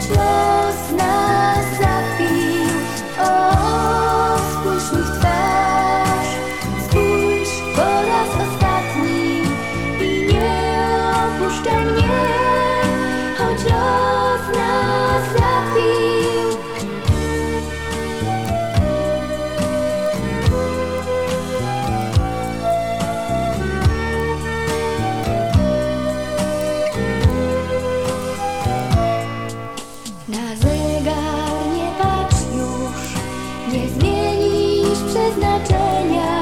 就 nie zmienisz przeznaczenia.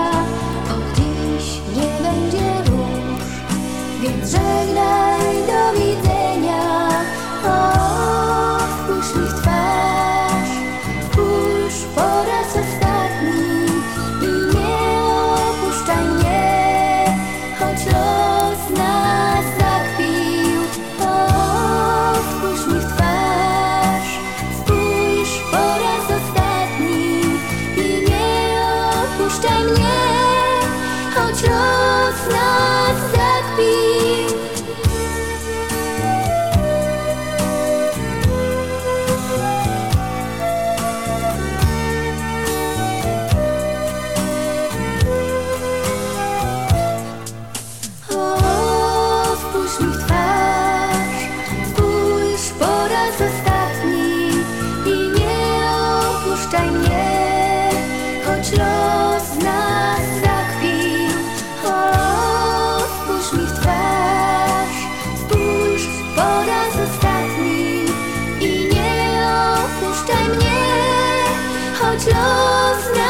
Opuszczaj mnie, choć los nas zakpi Odpuść mi twe Close now.